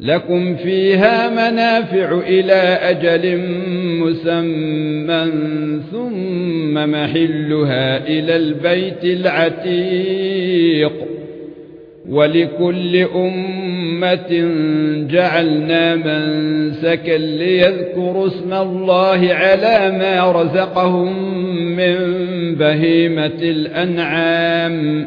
لكم فيها منافع إلى أجل مسمى ثم محلها إلى البيت العتيق. ولكل أمة جعلنا منسكا ليذكروا اسم الله على ما رزقهم من بهيمة الأنعام.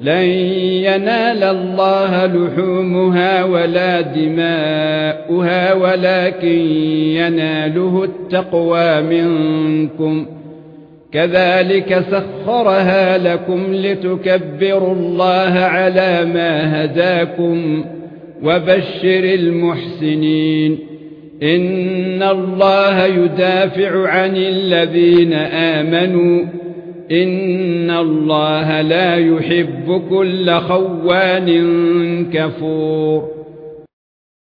لن ينال الله لحومها ولا دماؤها ولكن يناله التقوى منكم. كذلك سخرها لكم لتكبروا الله على ما هداكم وبشر المحسنين. إن الله يدافع عن الذين آمنوا ان الله لا يحب كل خوان كفور